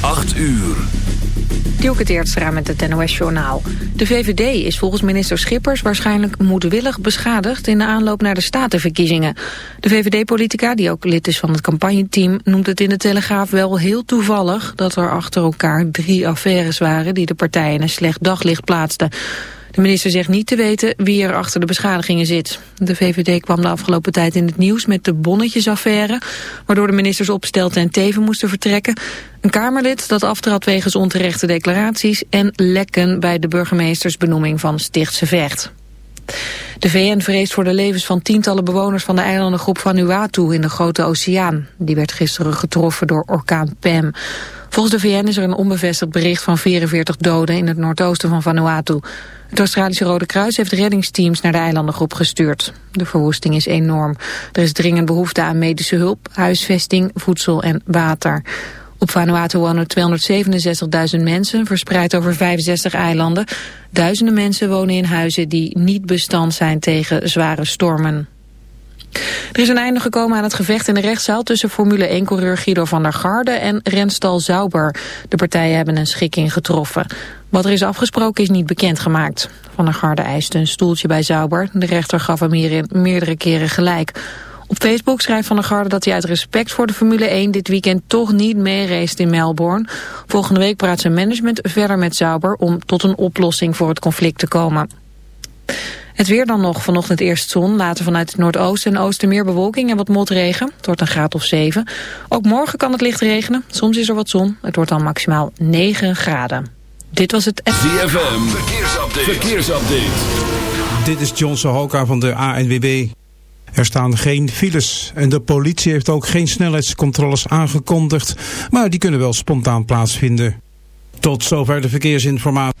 8 uur. Dielke Teertstra met het NOS-journaal. De VVD is volgens minister Schippers waarschijnlijk moedwillig beschadigd... in de aanloop naar de statenverkiezingen. De VVD-politica, die ook lid is van het campagneteam... noemt het in de Telegraaf wel heel toevallig... dat er achter elkaar drie affaires waren... die de partijen een slecht daglicht plaatsten. De minister zegt niet te weten wie er achter de beschadigingen zit. De VVD kwam de afgelopen tijd in het nieuws met de bonnetjesaffaire... waardoor de ministers Opstelten en Teven moesten vertrekken. Een Kamerlid dat aftrad wegens onterechte declaraties... en lekken bij de burgemeestersbenoeming van Stichtse Vecht. De VN vreest voor de levens van tientallen bewoners van de eilandengroep Vanuatu in de Grote Oceaan. Die werd gisteren getroffen door orkaan Pam. Volgens de VN is er een onbevestigd bericht van 44 doden in het noordoosten van Vanuatu. Het Australische Rode Kruis heeft reddingsteams naar de eilandengroep gestuurd. De verwoesting is enorm. Er is dringend behoefte aan medische hulp, huisvesting, voedsel en water. Op Vanuatu wonen 267.000 mensen, verspreid over 65 eilanden. Duizenden mensen wonen in huizen die niet bestand zijn tegen zware stormen. Er is een einde gekomen aan het gevecht in de rechtszaal tussen Formule 1-coureur Guido van der Garde en renstal Zauber. De partijen hebben een schikking getroffen. Wat er is afgesproken is niet bekendgemaakt. Van der Garde eiste een stoeltje bij Zauber. De rechter gaf hem hierin meerdere keren gelijk. Op Facebook schrijft Van der Garde dat hij uit respect voor de Formule 1 dit weekend toch niet meereest in Melbourne. Volgende week praat zijn management verder met Zauber om tot een oplossing voor het conflict te komen. Het weer dan nog. Vanochtend eerst zon, later vanuit het noordoosten en oosten meer bewolking en wat motregen. Het wordt een graad of 7. Ook morgen kan het licht regenen. Soms is er wat zon. Het wordt dan maximaal 9 graden. Dit was het... ZFM, verkeersupdate. verkeersupdate. Dit is John Sohoka van de ANWB. Er staan geen files en de politie heeft ook geen snelheidscontroles aangekondigd. Maar die kunnen wel spontaan plaatsvinden. Tot zover de verkeersinformatie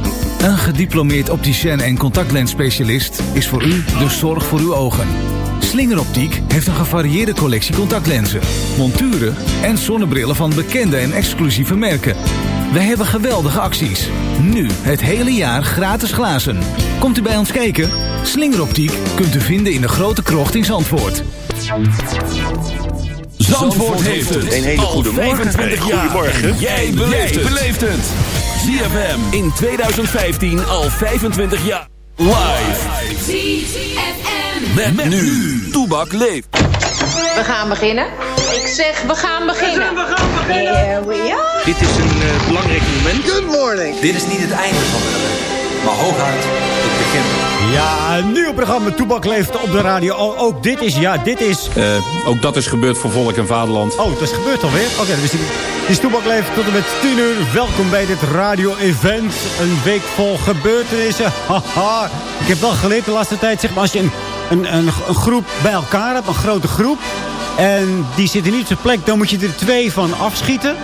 Een gediplomeerd opticien en contactlensspecialist is voor u de zorg voor uw ogen. Slingeroptiek heeft een gevarieerde collectie contactlenzen, monturen en zonnebrillen van bekende en exclusieve merken. We hebben geweldige acties. Nu het hele jaar gratis glazen. Komt u bij ons kijken? Slingeroptiek kunt u vinden in de grote krocht in Zandvoort. Zandvoort heeft het. Een hele goede morgen. Goedemorgen. Jij beleeft het. ZFM in 2015 al 25 jaar. Live. ZFM. Met, met nu. Toebak leeft. We gaan beginnen. Ik zeg, we gaan beginnen. We gaan beginnen. Here we are. Dit is een uh, belangrijk moment. Good morning. Dit is niet het einde van de ellende, maar hooguit het begin. Ja, een nieuw programma Toebak leeft op de radio. Oh, ook dit is, ja, dit is... Uh, ook dat is gebeurd voor Volk en Vaderland. Oh, dat is gebeurd alweer? Oké, okay, dus die, die Toebak leeft tot en met 10 uur. Welkom bij dit radio-event. Een week vol gebeurtenissen. Haha. Ik heb wel geleerd de laatste tijd, zeg maar, als je een, een, een, een groep bij elkaar hebt, een grote groep... en die zitten niet op zijn plek, dan moet je er twee van afschieten.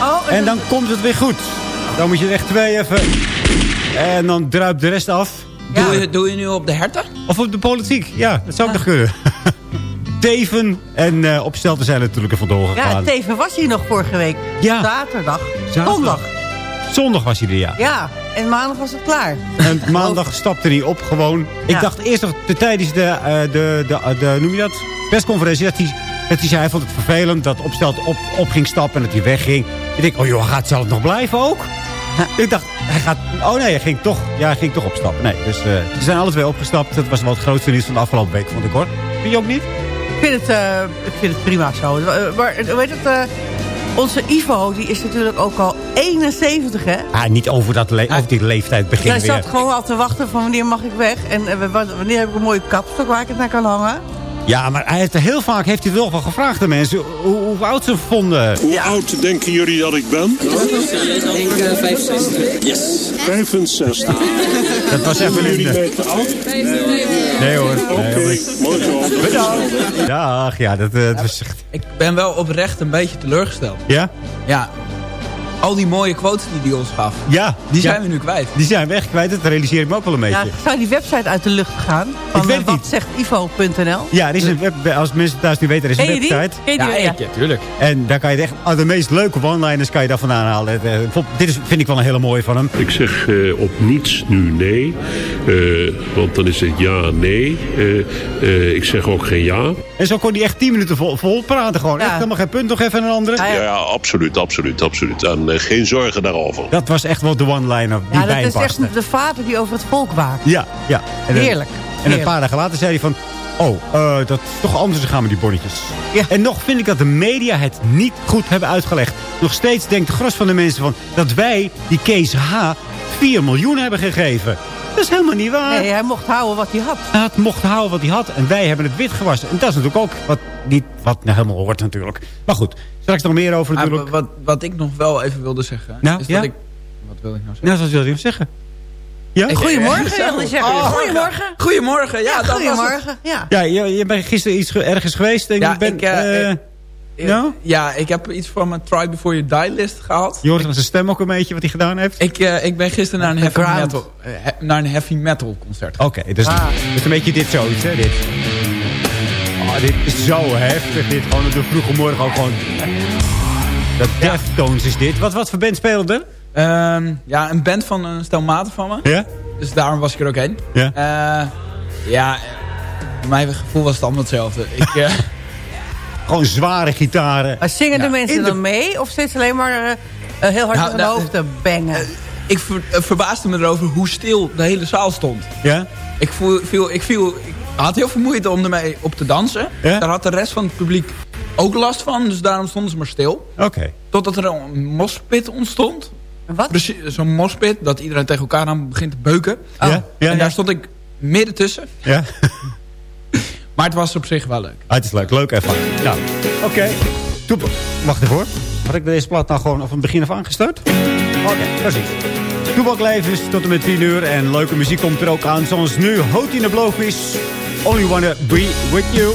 Oh, en, en dan komt het weer goed. Dan moet je er echt twee even... En dan druipt de rest af. Doe, je, doe je nu op de herten? Of op de politiek, ja. Dat zou ik nog kunnen. Teven en uh, Opstelten zijn natuurlijk er vandoor gegaan. Ja, Teven was hier nog vorige week. Ja. Zaterdag. Zondag. Zondag was hij er, ja. Ja, en maandag was het klaar. En maandag stapte hij op gewoon. Ik Ja. dacht eerst nog de, tijdens de, eh, de, de, de, noem je dat, persconferentie... dat hij, dat hij zei, hij vond het vervelend dat Opstelt op, op ging stappen en dat hij wegging. Ik denk, oh joh, gaat zelf nog blijven ook? Ik dacht, hij gaat... Oh nee, hij ging toch, ja, hij ging toch opstappen. Nee, dus eh, ze zijn alle twee opgestapt. Dat was wel het grootste nieuws van de afgelopen week, vond ik hoor. Vind je ook niet? Ik vind het, eh, ik vind het prima zo. Eh, Maar weet het, onze Ivo, die is natuurlijk ook al 71, hè? Ah, niet over, dat over die leeftijd beginnen zat weer. gewoon al te wachten van wanneer mag ik weg. En wa- wanneer heb ik een mooie kapstok waar ik het naar kan hangen. Ja, maar hij heeft, heel vaak heeft hij wel gevraagd aan mensen hoe, hoe oud ze vonden. Hoe oud denken jullie dat ik ben? Ik denk 65. Yes. 65. Dat was even Jullie oud? Nee hoor. Oké, Nee, mooi zo. Bedankt. Dag, ja, dat, eh, dat was echt... Ik ben wel oprecht een beetje teleurgesteld. Ja? Ja. Al die mooie quotes die hij ons gaf. Ja. Die ja. zijn we nu kwijt. Die zijn weg kwijt, dat realiseer ik me ook wel een beetje. Ja, zou die website uit de lucht gaan? Van Ik weet eh, niet. wat zegt Ivo.nl? Ja, er is een web, als mensen thuis niet weten, er is Ken een die? website. Ken je die? Ja, Ja. tuurlijk. En daar kan je echt, ah, de meest leuke one-liners kan je daar vandaan halen. Eh, dit is, vind ik wel een hele mooie van hem. Ik zeg eh, op niets nu nee. Eh, want dan is het ja, nee. Eh, eh, ik zeg ook geen ja. En zo kon hij echt 10 minuten vol, vol praten. Gewoon Ja. echt helemaal geen punt, nog even een andere. Ja, ja. Ja, absoluut, absoluut, absoluut. En eh, geen zorgen daarover. Dat was echt wel de one-liner die Ja, bij dat is echt de vader die over het volk waakt. Ja, ja. En dan- Heerlijk. En een paar dagen later zei hij van... Oh, eh, dat is toch anders gaan met die bonnetjes. Ja. En nog vind ik dat de media het niet goed hebben uitgelegd. Nog steeds denkt de gros van de mensen van... dat wij die Kees H. 4 miljoen hebben gegeven. Dat is helemaal niet waar. Nee, hij mocht houden wat hij had. Hij had mocht houden wat hij had. En wij hebben het wit gewassen. En dat is natuurlijk ook wat, niet, wat nou helemaal hoort natuurlijk. Maar goed, straks nog meer over Ah, natuurlijk. wat, wat ik nog wel even wilde zeggen. Nou, is ja? dat ik, wat wil ik nou zeggen? Nou, zoals wil je zeggen. Ja? Ik- Goedemorgen, wilde zeggen. Oh, Goedemorgen. Goedemorgen, ja. Ja, dat was het. goedemorgen. Ja. Ja, je, je bent gisteren iets ge- ergens geweest. En Ja, je bent, ik, eh, eh, ik- nou? Ja, ik heb iets van mijn Try Before You Die list gehaald. Je hoort aan zijn stem ook een beetje wat hij gedaan heeft. Ik, eh, ik ben gisteren naar een, heavy metal, naar een heavy metal concert. Oké, dus Ah. dus een beetje dit zoiets, hè, dit. Dit is zo heftig, dit. Gewoon op de vroege morgen ook gewoon... Dat Deftones is dit. Wat, wat voor band speelde er? Ehm, ja, een band van een stel maten van me. Ja? Dus daarom was ik er ook heen. Ja. Eh, ja, eh, mijn gevoel was het allemaal hetzelfde. Ik, eh, Gewoon zware gitaren. Maar zingen de mensen de- dan mee? Of steeds alleen maar heel hard Nou, nou, hoofd te bangen? ik ver- verbaasde me erover hoe stil de hele zaal stond. Ja? Ik, voel, viel, ik, viel, ik had heel veel moeite om ermee op te dansen. Ja? Daar had de rest van het publiek ook last van. Dus daarom stonden ze maar stil. Oké. Totdat er een mospit ontstond. Wat? Precies, zo'n mospit. Dat iedereen tegen elkaar aan begint te beuken. Ja? Ja, en ja. daar stond ik midden tussen. Ja? Maar het was op zich wel leuk. Ah, het is leuk. Leuk ervaring. Nou, oké. Toep- Wacht even hoor. Had ik deze plaat nou gewoon van het begin af aangestart? Oké, precies. Toebaklevens tot en met 10 uur. En leuke muziek komt er ook aan. Zoals nu Hoot in de Blowfish. Only wanna be with. You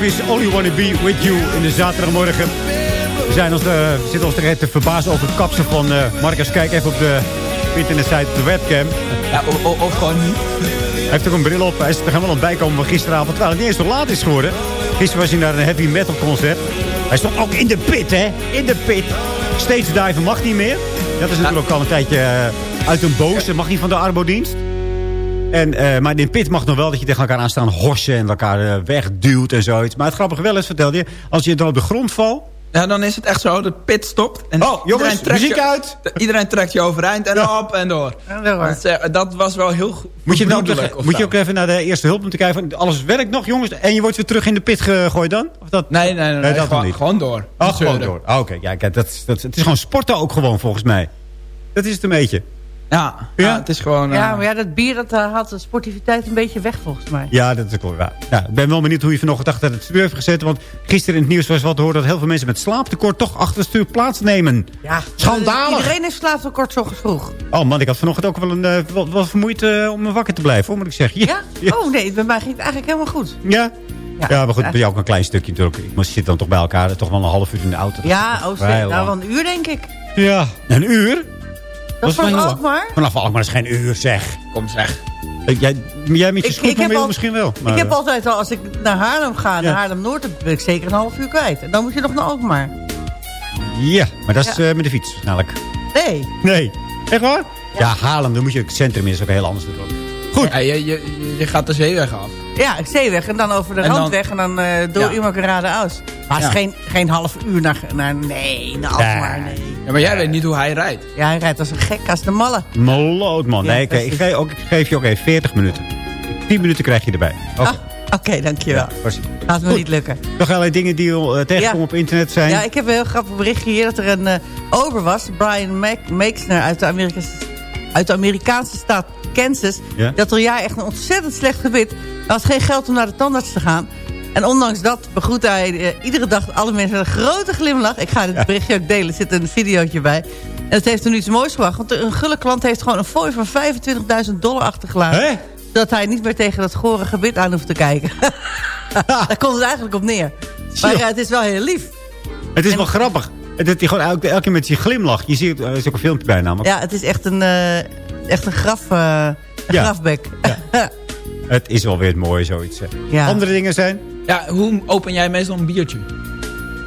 Blowfish. Only Wanna Be With You in de zaterdagmorgen. We, zijn ons de, we zitten ons te te verbazen over het kapsel van eh Marcus. Kijk even op de internetsite de webcam. Ja, of, gewoon niet. Hij heeft ook een bril op. Hij is er helemaal aan het bijkomen van gisteravond. Terwijl het niet eens zo laat is geworden. Gisteren was hij naar een heavy metal concert. Hij stond ook in de pit, hè? In de pit. Steeds diven mag niet meer. Dat is natuurlijk ook al een tijdje eh, uit een boos. Dat mag niet van de arbodienst. En, eh, maar in pit mag nog wel dat je tegen elkaar aan staan horsen en elkaar eh, wegduwt en zoiets. Maar het grappige wel is, vertelde je, als je dan op de grond valt... Ja, dan is het echt zo, de pit stopt. En Oh, jongens, iedereen muziek je- uit. Iedereen trekt je overeind en Ja. op en door. Ja. Dat, eh, dat was wel heel goed. Moet je, of moet je ook even naar de eerste hulp om te kijken van alles werkt nog, jongens. En je wordt weer terug in de pit gegooid dan? Of dat? Nee, nee, nee. nee, Nee, dat gewoon, niet. gewoon door. Oh, gewoon door. Ah, Oké, ja, kijk, dat, dat, het is gewoon sporten ook gewoon volgens mij. Dat is het een beetje. Ja, Ja? ja? het is gewoon... eh, Ja, maar ja, dat bier dat eh, haalt de sportiviteit een beetje weg volgens mij. Ja, dat is ook wel waar. Ja, ik ben wel benieuwd hoe je vanochtend achter het stuur heeft gezet. Want gisteren in het nieuws was wat te horen dat heel veel mensen met slaaptekort toch achter het stuur plaatsnemen. Ja, Schandalig. Iedereen heeft slaaptekort zo vroeg. Oh man, ik had vanochtend ook wel een, eh, wat, wat vermoeid eh, om wakker te blijven, hoor, moet ik zeggen. Ja? Oh nee, bij mij ging het eigenlijk helemaal goed. Ja? Ja. Ja, maar goed, bij jou ook een klein stukje natuurlijk. Ik moest zitten dan toch bij elkaar, toch wel een half uur in de auto. Ja, oh, nou, wel een uur denk ik. Ja, een uur? Dat wel van heel ook lang. maar. Vanaf Alkmaar is geen uur, zeg. Kom zeg. Eh, Jij, jij met je scootmobiel heb misschien wel. Maar, ik heb altijd al, als ik naar Haarlem ga, Ja. naar Haarlem-Noord, dan ben ik zeker een half uur kwijt. En dan moet je nog naar Alkmaar. Ja, maar dat is Ja. eh, met de fiets waarschijnlijk. Nee. Nee. Echt waar? Ja, Haarlem, dan moet je het centrum in. is ook heel anders natuurlijk. Goed. Ja, je, je, je gaat de zeeweg af. Ja, ik zeeweg en dan over de En dan- randweg en dan eh, door Ja. Immaculade Aus. Maar het Ja. is geen, geen half uur naar, naar nee, naar Alkmaar, nee. Ja, maar jij weet niet hoe hij rijdt. Ja, hij rijdt als een gek, als de malle. Maloot, man. Ja, nee, oké, ik, precies. geef, ook, ik geef je ook even 40 minuten. 10 minuten krijg je erbij. Oké. Ah, Oké, dankjewel. precies. Gaat me Goed. niet lukken. Nog allerlei dingen die uh, tegenkomen Ja. op internet zijn. Ja, ik heb een heel grappig berichtje hier dat er een eh, ober was. Brian Mac Makesner uit de, Amerikaanse, uit de Amerikaanse staat Kansas. Ja? Dat al jaar echt een ontzettend slecht gebit. Hij had geen geld om naar de tandarts te gaan. En ondanks dat begroet hij eh, iedere dag alle mensen met een grote glimlach. Ik ga dit berichtje ook delen. Er zit een videootje bij. En het heeft hem iets moois gebracht. Want een gulle klant heeft gewoon een fooi van 25.000 dollar achtergelaten. Hè? Zodat hij niet meer tegen dat gore gebit aan hoeft te kijken. Daar komt het eigenlijk op neer. Maar ja, het is wel heel lief. Het is En- wel grappig. Het, het, gewoon elke, elke keer met je glimlach. Je ziet, er is ook een filmpje bij namelijk. Ja, het is echt een, eh, echt een graf, eh, een Ja. grafbek. Het is wel weer het mooie zoiets. Ja. Andere dingen zijn... Ja, hoe open jij meestal een biertje?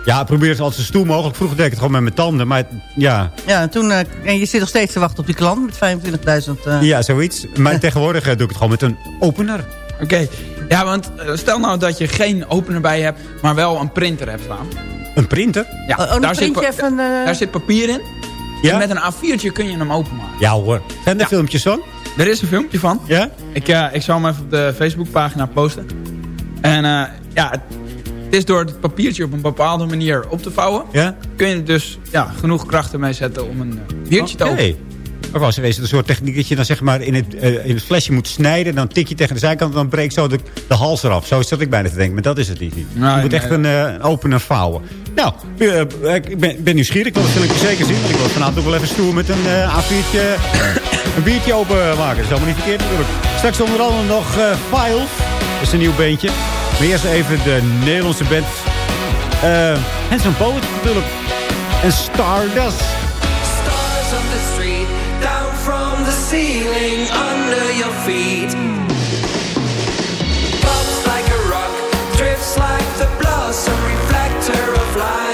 Ja, probeer het altijd zo stoer mogelijk. Vroeger deed ik het gewoon met mijn tanden. Maar het- ja, Ja, en, toen, eh, en je zit nog steeds te wachten op die klant met 25.000. eh. ja, zoiets. Maar tegenwoordig doe ik het gewoon met een opener. Oké. Ja, want stel nou dat je geen opener bij je hebt, maar wel een printer hebt staan. Een printer? Ja, Oh, oh, daar, zit, even... daar zit papier in. Ja? En met een A4'tje kun je hem openmaken. Ja hoor. Zijn er filmpjes van? Er is een filmpje van. Ja? Ik, eh, ik zal hem even op de Facebookpagina posten. En eh, ja, het, is door het papiertje op een bepaalde manier op te vouwen. Ja? Kun je dus ja, genoeg krachten mee zetten om een eh, biertje te openen. Ook was er een soort techniek dat je dan zeg maar in het, eh, in het flesje moet snijden. Dan tik je tegen de zijkant en dan breekt zo de, de hals eraf. Zo zat ik bijna te denken, maar dat is het niet. je moet nee. echt een, eh, een opener vouwen. Nou, eh, ik ben, ben nieuwsgierig. Ik wil het zeker zien. Ik wil vanavond ook wel even stoer met een uh, A4'tje, een biertje openmaken. Dat is allemaal niet verkeerd natuurlijk. Straks onder andere nog eh Files. Dat is een nieuw beentje. Maar eerst even de Nederlandse band. Uh, Handsome Poet natuurlijk. En Stardust. Ceiling, under your feet. Pops like a rock, drifts like the blossom, reflector of light.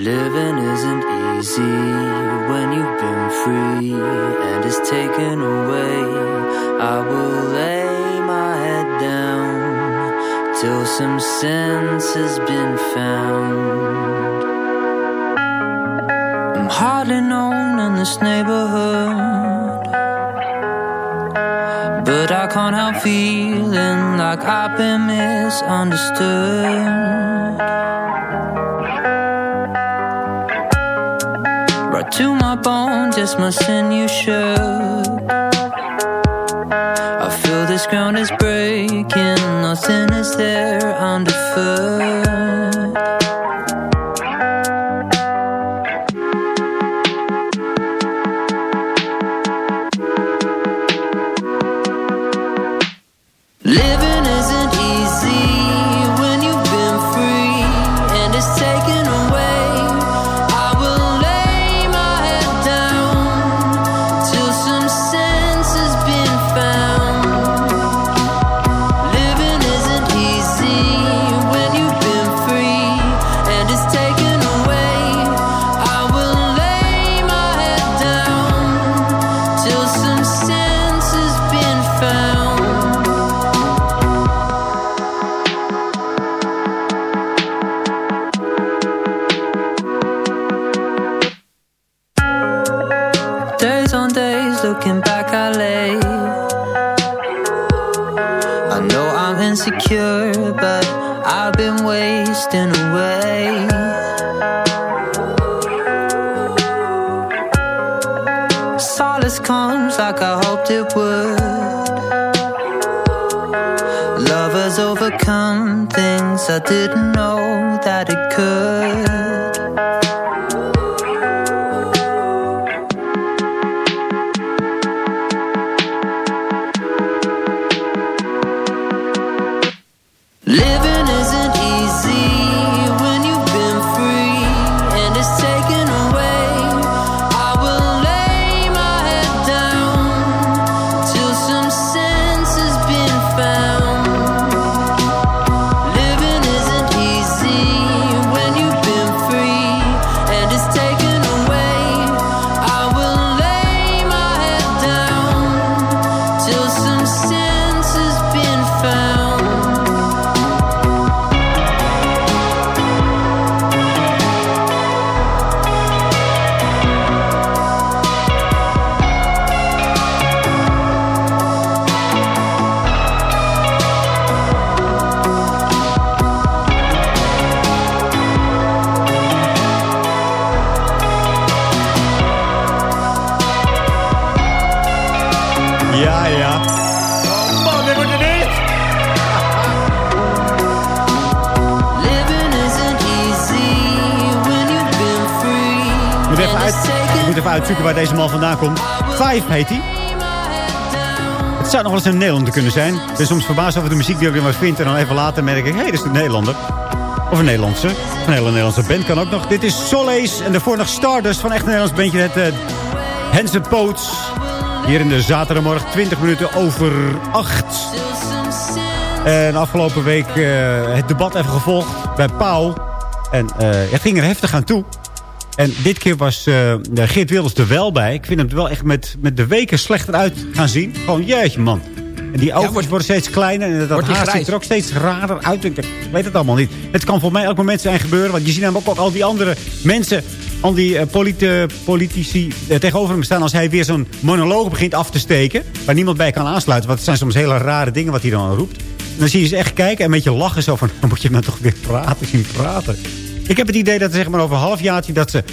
Living isn't easy when you've been free and it's taken away. I will lay my head down till some sense has been found. I'm hardly known in this neighborhood, but I can't help feeling like I've been misunderstood. Right to my bones, yes, my sinew shook. I feel this ground is breaking, nothing is there underfoot. But I've been wasting away. Solace comes like I hoped it would. Lovers overcome things I didn't know that it could. Waar deze man vandaan komt. Five heet hij. Het zou nog wel eens een Nederlander kunnen zijn. Ik ben soms verbaasd over de muziek die ik weer maar vind. En dan even later merk ik, hé, hey, dat is een Nederlander. Of een Nederlandse. Een hele Nederlandse band kan ook nog. Dit is Solees en daarvoor nog Stardust van echt een Nederlands bandje. Het uh, Poots. Hier in de zaterdagmorgen 20 minuten over 8. En afgelopen week eh, het debat even gevolgd bij Pauw. En eh, het ging er heftig aan toe. En dit keer was eh, Geert Wilders er wel bij. Ik vind hem er wel echt met, met de weken slechter uit gaan zien. Gewoon, jeetje man. En die oogjes worden steeds kleiner. En dat haar ziet er ook steeds raarder uit. Ik weet het allemaal niet. Het kan voor mij elk moment zijn gebeuren. Want je ziet namelijk ook al die andere mensen... al die eh, politi- politici eh, tegenover hem staan... als hij weer zo'n monoloog begint af te steken... waar niemand bij kan aansluiten. Want het zijn soms hele rare dingen wat hij dan roept. En dan zie je ze echt kijken en een beetje lachen. Zo van, dan moet je maar toch weer praten, zien praten. Ik heb het idee dat zeg maar over een halfjaartje... dat ze,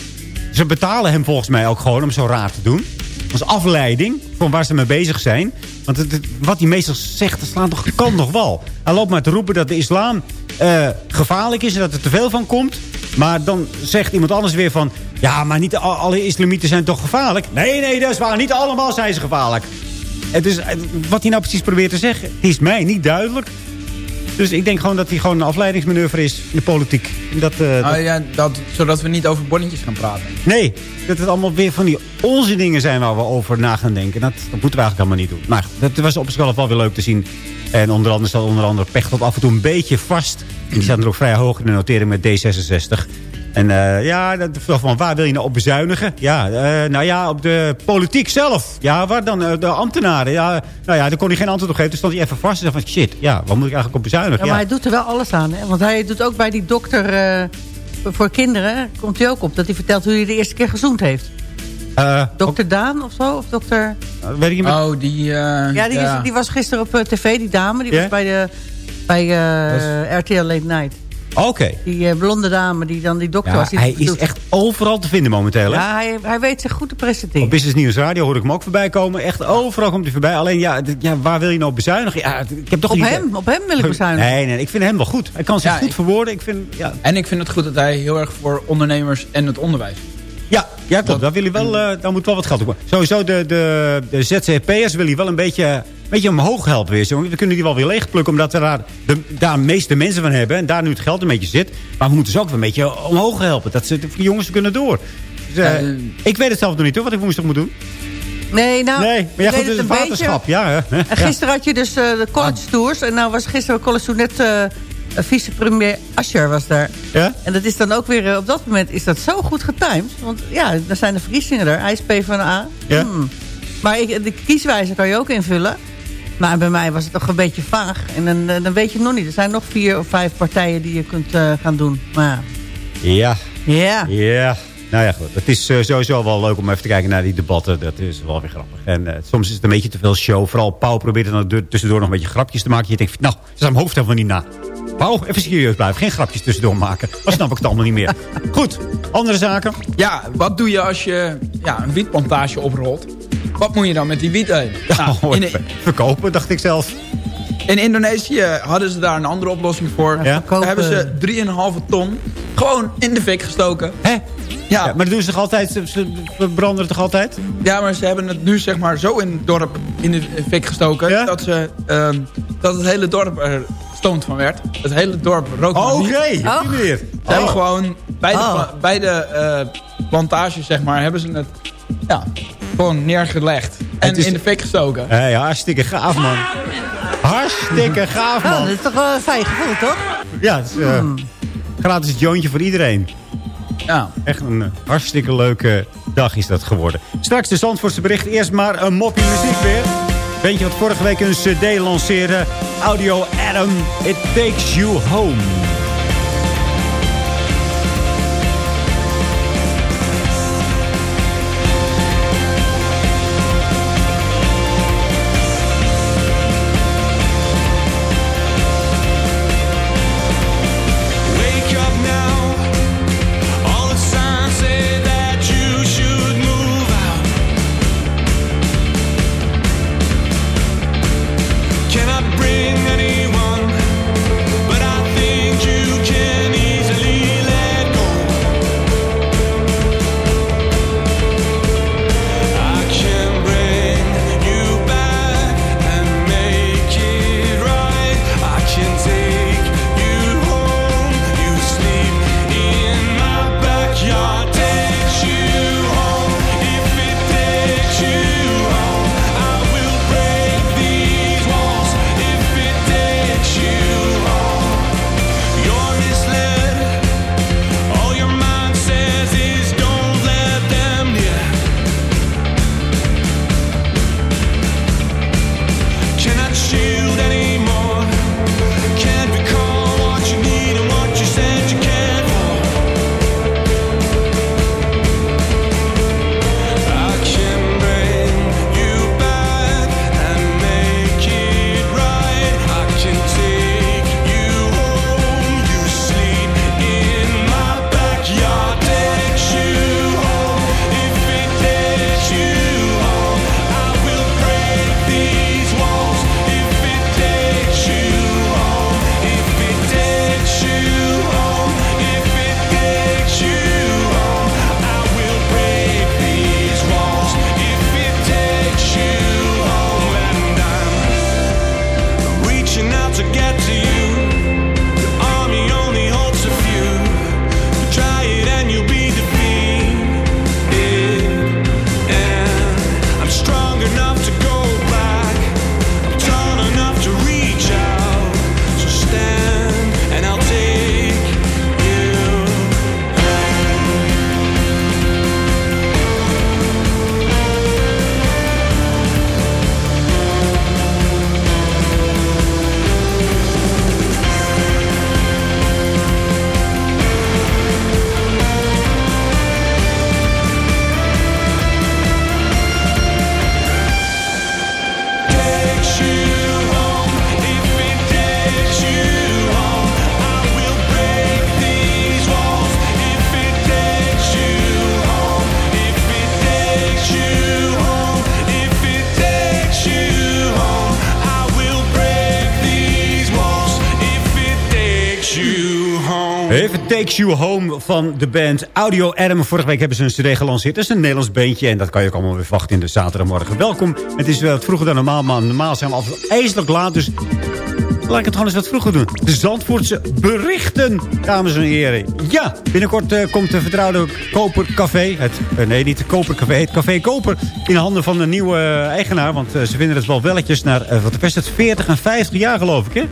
ze betalen hem volgens mij ook gewoon om zo raar te doen. Als afleiding van waar ze mee bezig zijn. Want het, wat hij meestal zegt, dat slaat toch kan nog wel. Hij loopt maar te roepen dat de islam eh, gevaarlijk is en dat er te veel van komt. Maar dan zegt iemand anders weer van... Ja, maar niet al- alle islamieten zijn toch gevaarlijk? Nee, nee, dat is waar. Niet allemaal zijn ze gevaarlijk. Het is, eh, wat hij nou precies probeert te zeggen, is mij niet duidelijk. Dus ik denk gewoon dat hij gewoon een afleidingsmanoeuvre is in de politiek. Dat, dat- Oh ja, dat, zodat we niet over bonnetjes gaan praten. Nee, dat het allemaal weer van die onzin dingen zijn waar we over na gaan denken. Dat, dat moeten we eigenlijk allemaal niet doen. Maar dat was op zichzelf wel weer leuk te zien. En onder andere staat onder andere Pechtold af en toe een beetje vast. Die staat er ook vrij hoog in de notering met D66. En eh, ja, dat, van waar wil je nou op bezuinigen? Ja, eh, nou ja, op de politiek zelf. Ja, waar dan? Eh, de ambtenaren. Ja, nou ja, daar kon hij geen antwoord op geven. Dus stond hij even vast en zei van shit, ja, waar moet ik eigenlijk op bezuinigen? Ja, maar hij doet er wel alles aan. Hè? Want hij doet ook bij die dokter eh, voor kinderen... komt hij ook op dat hij vertelt hoe hij de eerste keer gezoend heeft. Eh, Dokter Daan of zo? Of dokter... weet ik niet meer. Oh, die... eh, Ja, die, Is, die was gisteren op tv, die dame. Die was bij, de, bij eh, RTL Late Night. Oké. Die eh, blonde dame die dan die dokter Ja, was. Die hij is echt overal te vinden momenteel. Hè? Ja, hij, hij weet zich goed te presenteren. Op Business News Radio hoor ik hem ook voorbij komen. Echt overal komt hij voorbij. Alleen ja, ja waar wil je nou bezuinigen? Ja, ik heb toch Op niet- hem, op hem wil ik bezuinigen. Nee, nee, ik vind hem wel goed. Hij kan zich Ja, goed ik- verwoorden. Ik vind, ja, En ik vind het goed dat hij heel erg voor ondernemers en het onderwijs. ja, ja klopt. Daar, wil hij wel, daar moet wel wat geld op. Sowieso de, de, de ZZP'ers wil hij wel een beetje, beetje omhoog helpen weer. Zo. We kunnen die wel weer leegplukken, omdat we daar de, daar de meeste mensen van hebben. En daar nu het geld een beetje zit. Maar we moeten ze ook weer een beetje omhoog helpen. Dat ze, die jongens kunnen door. Dus, eh, ik weet het zelf nog niet hoor, wat ik woensdag moet doen. Nee, nou, Nee, maar jij goed, weet het een waterschap. Ja, hè? En Ja. gisteren had je dus eh, de college tours. En nou was gisteren college tour net eh, vicepremier Ascher was daar. Ja? En dat is dan ook weer, op dat moment is dat zo goed getimed. Want ja, dan zijn de verkiezingen er. Hij is PvdA. Ja. Hmm. Maar ik, de kieswijze kan je ook invullen. Maar bij mij was het toch een beetje vaag. En dan, eh, dan weet je het nog niet. Er zijn nog vier of vijf partijen die je kunt eh, gaan doen. Maar Ja, ja. Ja, nou ja, goed. Het is eh, sowieso wel leuk om even te kijken naar die debatten. Dat is wel weer grappig. En eh, soms is het een beetje te veel show. Vooral Pauw probeert er dan tussendoor nog een beetje grapjes te maken. Je denkt, nou, ze zijn mijn hoofd helemaal niet na. Pauw, even serieus blijven. Geen grapjes tussendoor maken. Dan snap ik het allemaal niet meer. Goed, andere zaken. Ja, wat doe je als je ja, een wietplantage oprolt? Wat moet je dan met die wiet heen? Nou, Oh, in, verkopen, dacht ik zelf. in Indonesië hadden ze daar een andere oplossing voor. Ja? Daar verkopen. hebben ze 3,5 ton gewoon in de fik gestoken. Hè? Ja, Ja, maar dat doen ze toch altijd? Ze, ze branden het toch altijd? Ja, maar ze hebben het nu zeg maar zo in het dorp in de fik gestoken... Ja? Dat, ze, ehm, dat het hele dorp er stoned van werd. Het hele dorp rook Oh, Oké, die manier. Ze hebben gewoon bij de, Oh. bij de eh, plantages, zeg maar, hebben ze het ja, gewoon neergelegd. En Het is- in de fik gestoken. Hé, ja, hartstikke gaaf, man. Hartstikke gaaf, man. dat is toch wel een fijn gevoel, toch? Ja, het is eh, gratis jointje voor iedereen. Ja. Echt een eh, hartstikke leuke dag is dat geworden. Straks de Zandvoortse bericht. Eerst maar een moppie muziek weer. Weet je wat vorige week een cd lanceerde? Audio Adam, It Takes You Home. Takes You Home van de band Audio Adam. Vorige week hebben ze een cd gelanceerd. Dat is een Nederlands bandje en dat kan je ook allemaal weer wachten in de zaterdagmorgen. Welkom. Het is wel vroeger dan normaal, maar normaal zijn we altijd ijselijk laat. Dus laat ik het gewoon eens wat vroeger doen. De Zandvoortse berichten, dames en heren. Ja, binnenkort eh, komt de vertrouwde Kopercafé. Het, eh, nee, niet de Kopercafé, het Café Koper. In de handen van een nieuwe eh, eigenaar. Want ze vinden het wel welletjes naar, wat was het, 40 en 50 jaar geloof ik, hè?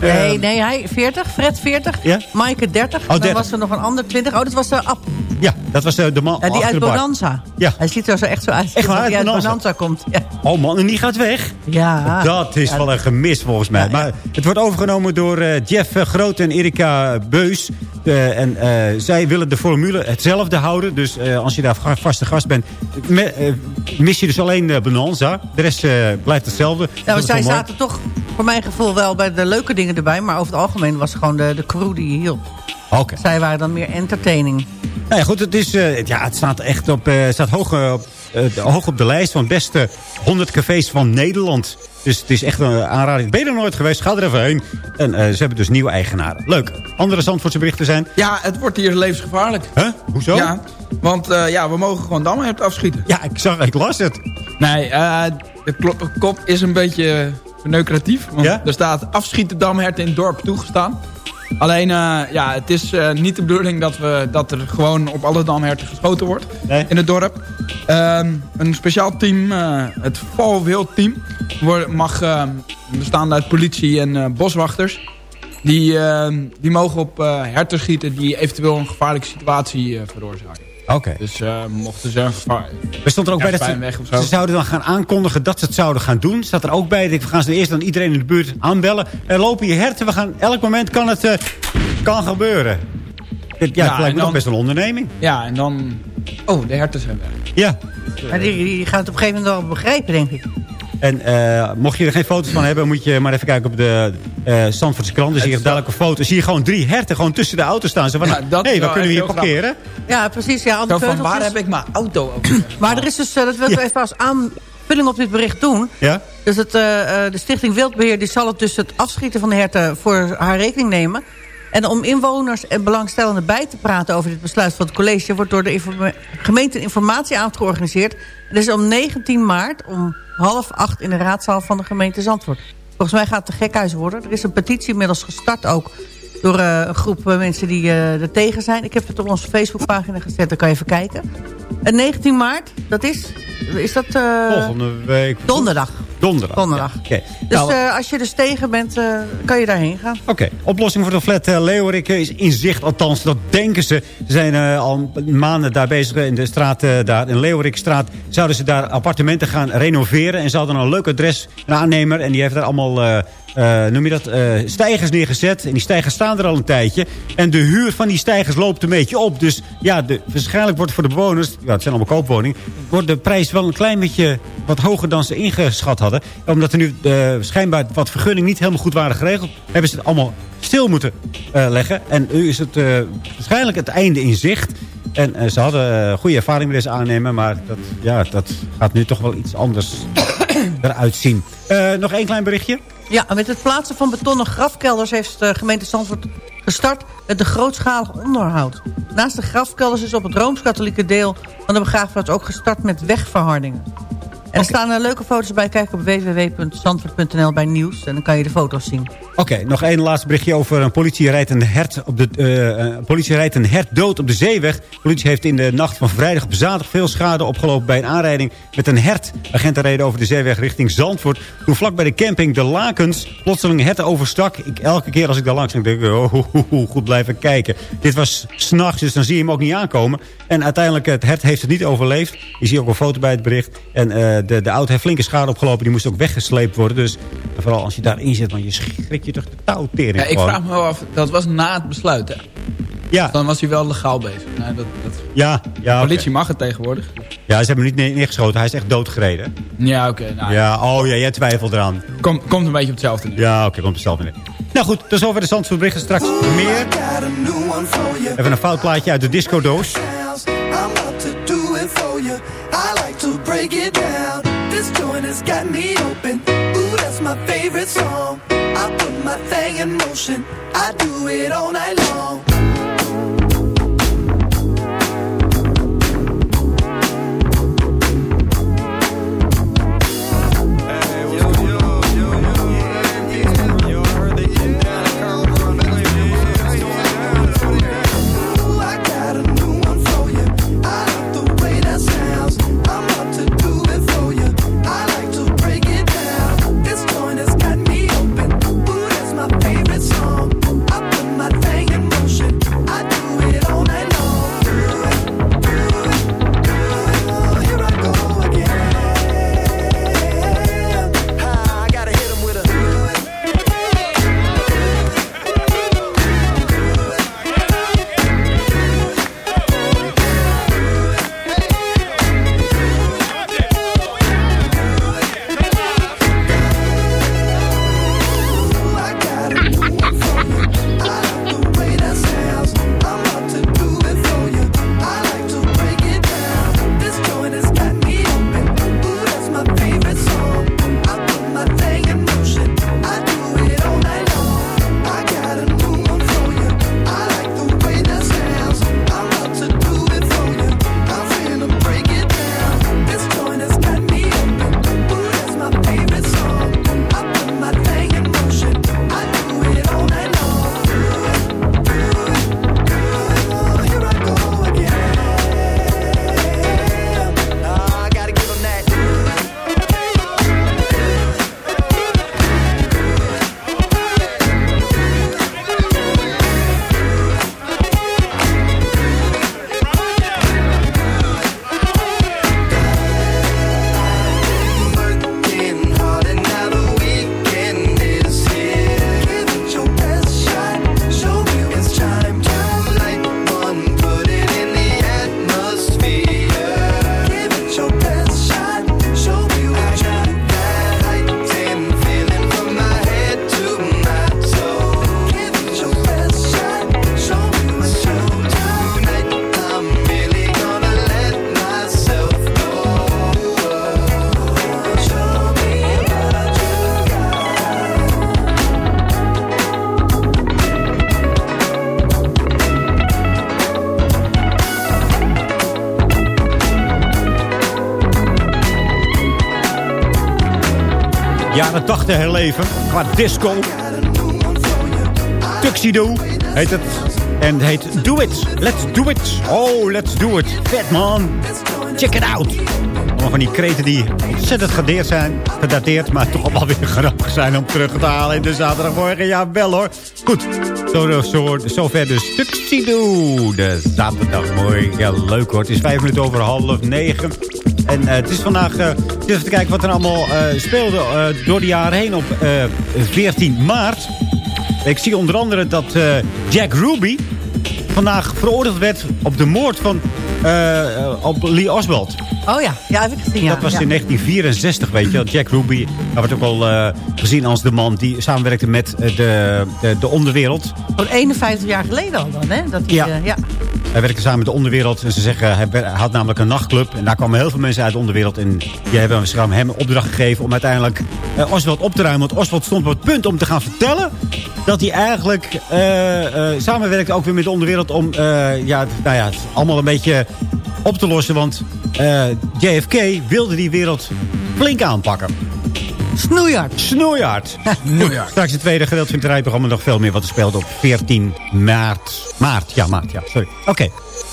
Nee, nee, hij 40, Fred 40, Ja? Maaike 30. Oh, Dan 30. was er nog een ander 20. Oh, dat was de Ab. Ja, dat was eh, de man Ja, die uit. Bonanza. Ja. Hij ziet er zo echt zo uit. Echt waar, uit uit Bonanza? Bonanza komt. Ja. Oh man, en die gaat weg. Ja. Dat is wel een gemis volgens mij. Maar het wordt overgenomen door eh, Jeff eh, Groot en Erika Beus. En zij willen de formule hetzelfde houden. Dus als je daar vaste gast bent, me- mis je dus alleen Bonanza. De rest blijft hetzelfde. Ja, maar zij zaten toch voor mijn gevoel wel bij de leuke dingen erbij. Maar over het algemeen was gewoon de, de crew die hielp. Oké. Zij waren dan meer entertaining. Nou ja, goed, het, is, eh, ja, het staat echt op, eh, staat hoog, eh, op, eh, hoog op de lijst van beste 100 cafés van Nederland. Dus het is echt een aanrader. Ben je er nooit geweest? Ga er even heen. En eh, ze hebben dus nieuwe eigenaren. Leuk. Andere Zandvoortse berichten zijn? Ja, het wordt hier levensgevaarlijk. Huh? Hoezo? Ja, want eh, ja, we mogen gewoon damhert afschieten. Ja, ik zag, ik las het. Nee, eh, de kop is een beetje verneukeratief. Want Ja? er staat afschieten damhert in het dorp toegestaan. Alleen, eh, ja, het is eh, niet de bedoeling dat, we, dat er gewoon op alle damherten geschoten wordt Nee. in het dorp. Ehm, een speciaal team, eh, het Val Wild Team, wordt- mag eh, bestaande uit politie en boswachters. Die, eh, die mogen op herten schieten die eventueel een gevaarlijke situatie veroorzaken. Oké. Dus eh, mochten ze een gevaar... Er stond er ook Ja, bij dat ze, ze zouden dan gaan aankondigen dat ze het zouden gaan doen. Staat er ook bij. We gaan ze eerst dan iedereen in de buurt aanbellen. Er lopen hier herten. We gaan, elk moment kan het eh, kan gebeuren. Het- Ja, Ja, het lijkt me nog dan- best een onderneming. Ja, en dan... Oh, de herten zijn weg. Ja. Maar die, die gaan het op een gegeven moment wel begrijpen, denk ik. En eh, mocht je er geen foto's van hebben, moet je maar even kijken op de eh Zandvoortse krant. Dan zie je dadelijk een foto. Zie je gewoon drie herten gewoon tussen de auto's staan. Zo van, Ja, dat is waar kunnen we hier parkeren? Ja, precies. Ja, Zo van, waar heb ik mijn auto ook? Maar er is dus, eh, dat wil ik even als aanvulling op dit bericht doen. Ja? Dus het, eh, eh, de Stichting Wildbeheer die zal het dus het afschieten van de herten voor haar rekening nemen. En om inwoners en belangstellenden bij te praten over dit besluit van het college... wordt door de informa- gemeente een informatieavond georganiseerd. Het is om 19 maart om half acht in de raadzaal van de gemeente Zandvoort. Volgens mij gaat het een gekhuis worden. Er is een petitie inmiddels gestart ook door eh, een groep eh, mensen die eh, er tegen zijn. Ik heb het op onze Facebookpagina gezet, daar kan je even kijken. En 19 maart, dat is... Is dat... Volgende week. Donderdag. Donderdag. Donderdag. Ja, Oké. Dus Nou, eh, als je dus tegen bent, eh, kan je daarheen gaan. Oké, oplossing voor de flat uh, Leeuwerik is in zicht. Althans, dat denken ze. Ze zijn al maanden daar bezig in de straat daar. In Leeuwerikstraat zouden ze daar appartementen gaan renoveren. En ze hadden een leuk adres, een aannemer. En die heeft daar allemaal, noem je dat, stijgers neergezet. En die stijgers staan er al een tijdje. En de huur van die stijgers loopt een beetje op. Dus ja, de, waarschijnlijk wordt voor de bewoners, ja, het zijn allemaal koopwoningen... wordt de prijs wel een klein beetje wat hoger dan ze ingeschat hadden. Omdat er nu eh, schijnbaar wat vergunningen niet helemaal goed waren geregeld... hebben ze het allemaal stil moeten eh, leggen. En nu is het eh, waarschijnlijk het einde in zicht... En ze hadden goede ervaring met deze aannemer. Maar dat, ja, dat gaat nu toch wel iets anders eruit zien. Nog één klein berichtje. Ja, met het plaatsen van betonnen grafkelders... heeft de gemeente Zandvoort gestart met de grootschalig onderhoud. Naast de grafkelders is op het Rooms-Katholieke deel... van de begraafplaats ook gestart met wegverhardingen. En er staan er leuke foto's bij. Kijk op www.zandvoort.nl bij nieuws. En dan kan je de foto's zien. Oké, nog één laatste berichtje over een politie rijdt een hert, op de, eh, een politie rijdt een hert dood op de zeeweg. De politie heeft in de nacht van vrijdag op zaterdag veel schade opgelopen bij een aanrijding met een hert. Agenten reden over de zeeweg richting Zandvoort. Toen vlak bij de camping De Lakens plotseling herten overstak. Ik, elke keer als ik daar langs ging, denk ik, oh, goed blijven kijken. Dit was s'nachts, dus dan zie je hem ook niet aankomen. En uiteindelijk, het hert heeft het niet overleefd. Je ziet ook een foto bij het bericht. En eh, de, de auto heeft flinke schade opgelopen. Die moest ook weggesleept worden. Dus vooral als je daarin zit, dan je schrik je toch de touwtering Ja, ik gewoon. vraag me wel af, dat was na het besluit, hè? Ja. Dan was hij wel legaal bezig. Nee, dat, dat... Ja, ja, De politie mag het tegenwoordig. ja, ze hebben hem niet neer- neergeschoten. Hij is echt doodgereden. Ja, oké. nou, Ja, oh ja, jij twijfelt eraan. Komt, komt een beetje op hetzelfde neer. Ja, oké, komt er zelf in. Nou goed, dat is over de Zandvoort berichten. Straks meer. Even een fout plaatje uit de discodoos. To break it down. This joint has got me open. Ooh, that's my favorite song. I put my thing in motion. I do it all night long. Jaren 80 herleven. Qua disco. Tuxedo heet het. En heet Do It. Let's do it. Oh, let's do it. Vet man. Check it out. Van die kreten die ontzettend gedateerd zijn. Gedateerd, maar toch allemaal weer grappig zijn om terug te halen in de zaterdagmorgen. Ja, wel hoor. Goed. Zo, zo, zover de Tuxedo. De zaterdagmorgen. Ja, leuk hoor. Het is vijf minuten over half negen. En eh, het is vandaag, eh, even te kijken wat er allemaal eh, speelde door de jaren heen op eh, 14 maart. Ik zie onder andere dat Jack Ruby vandaag veroordeeld werd op de moord van op Lee Oswald. Oh ja, ja, heb ik gezien. Ja. Dat was ja. in 1964, weet je. wel. Jack Ruby, wordt ook wel eh, gezien als de man die samenwerkte met eh, de, de, de onderwereld. Gewoon 51 jaar geleden al dan, hè? Dat Ja. eh, ja. Hij werkte samen met de onderwereld. En ze zeggen, hij had namelijk een nachtclub. En daar kwamen heel veel mensen uit de onderwereld. En die hebben hem opdracht gegeven om uiteindelijk eh, Oswald op te ruimen. Want Oswald stond op het punt om te gaan vertellen dat hij eigenlijk eh, eh, samenwerkte ook weer met de onderwereld om ja, nou ja, allemaal een beetje op te lossen. Want JFK wilde die wereld flink aanpakken. Snoeihard. Snoeihard. Snoeihard. Straks het tweede gedeelte van het rijprogramma nog veel meer wat er speelt op 14 maart. Maart, ja, maart, ja, sorry. Oké.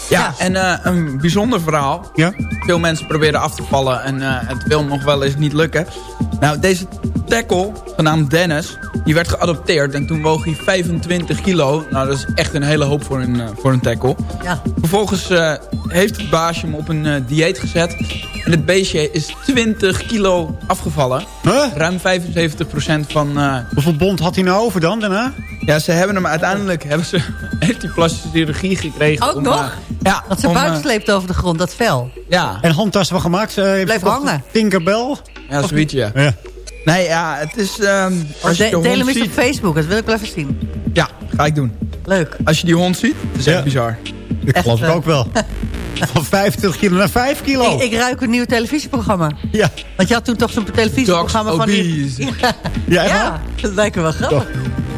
Ja, en eh, een bijzonder verhaal. Ja? Veel mensen proberen af te vallen en eh, het wil nog wel eens niet lukken. Nou, deze tackle, genaamd Dennis, die werd geadopteerd. En toen woog hij 25 kilo. Nou, dat is echt een hele hoop voor een, eh, voor een tackle. Ja. Vervolgens eh, heeft het baasje hem op een dieet gezet. En het beestje is 20 kilo afgevallen. Huh? Ruim 75% van... eh, Hoeveel bond had hij nou over dan daarna? ja, ze hebben hem uiteindelijk... Hebben ze, heeft hij plastische chirurgie gekregen. Ook om, nog? Ja, Dat zijn om, eh, buik sleept over de grond, dat vel. Ja, En handtassen van gemaakt? Uh, Blijf hangen. Tinkerbell? ja zoiets, ja. Ja. Nee, ja, het is... ehm als je De- de hond deel hem eens ziet... op Facebook, dat wil ik wel even zien. Ja, ga ik doen. Leuk. Als je die hond ziet, is Ja. echt bizar. Ik Echt, geloof ik eh. ook wel. Van 25 kilo naar 5 kilo. Ik, ik ruik een nieuw televisieprogramma. Ja. Want je had toen toch zo'n televisieprogramma van die... Ja, Ja, echt ja, dat lijkt me wel grappig.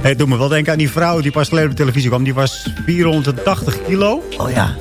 Hey, doet me wel denken aan die vrouw die pas geleden op de televisie kwam. Die was 480 kilo. Oh ja.